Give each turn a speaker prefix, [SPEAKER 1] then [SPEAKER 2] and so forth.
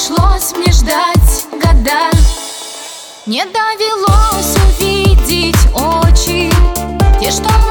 [SPEAKER 1] пришлось мне ждать года. Не довелось увидеть очи Те, что мы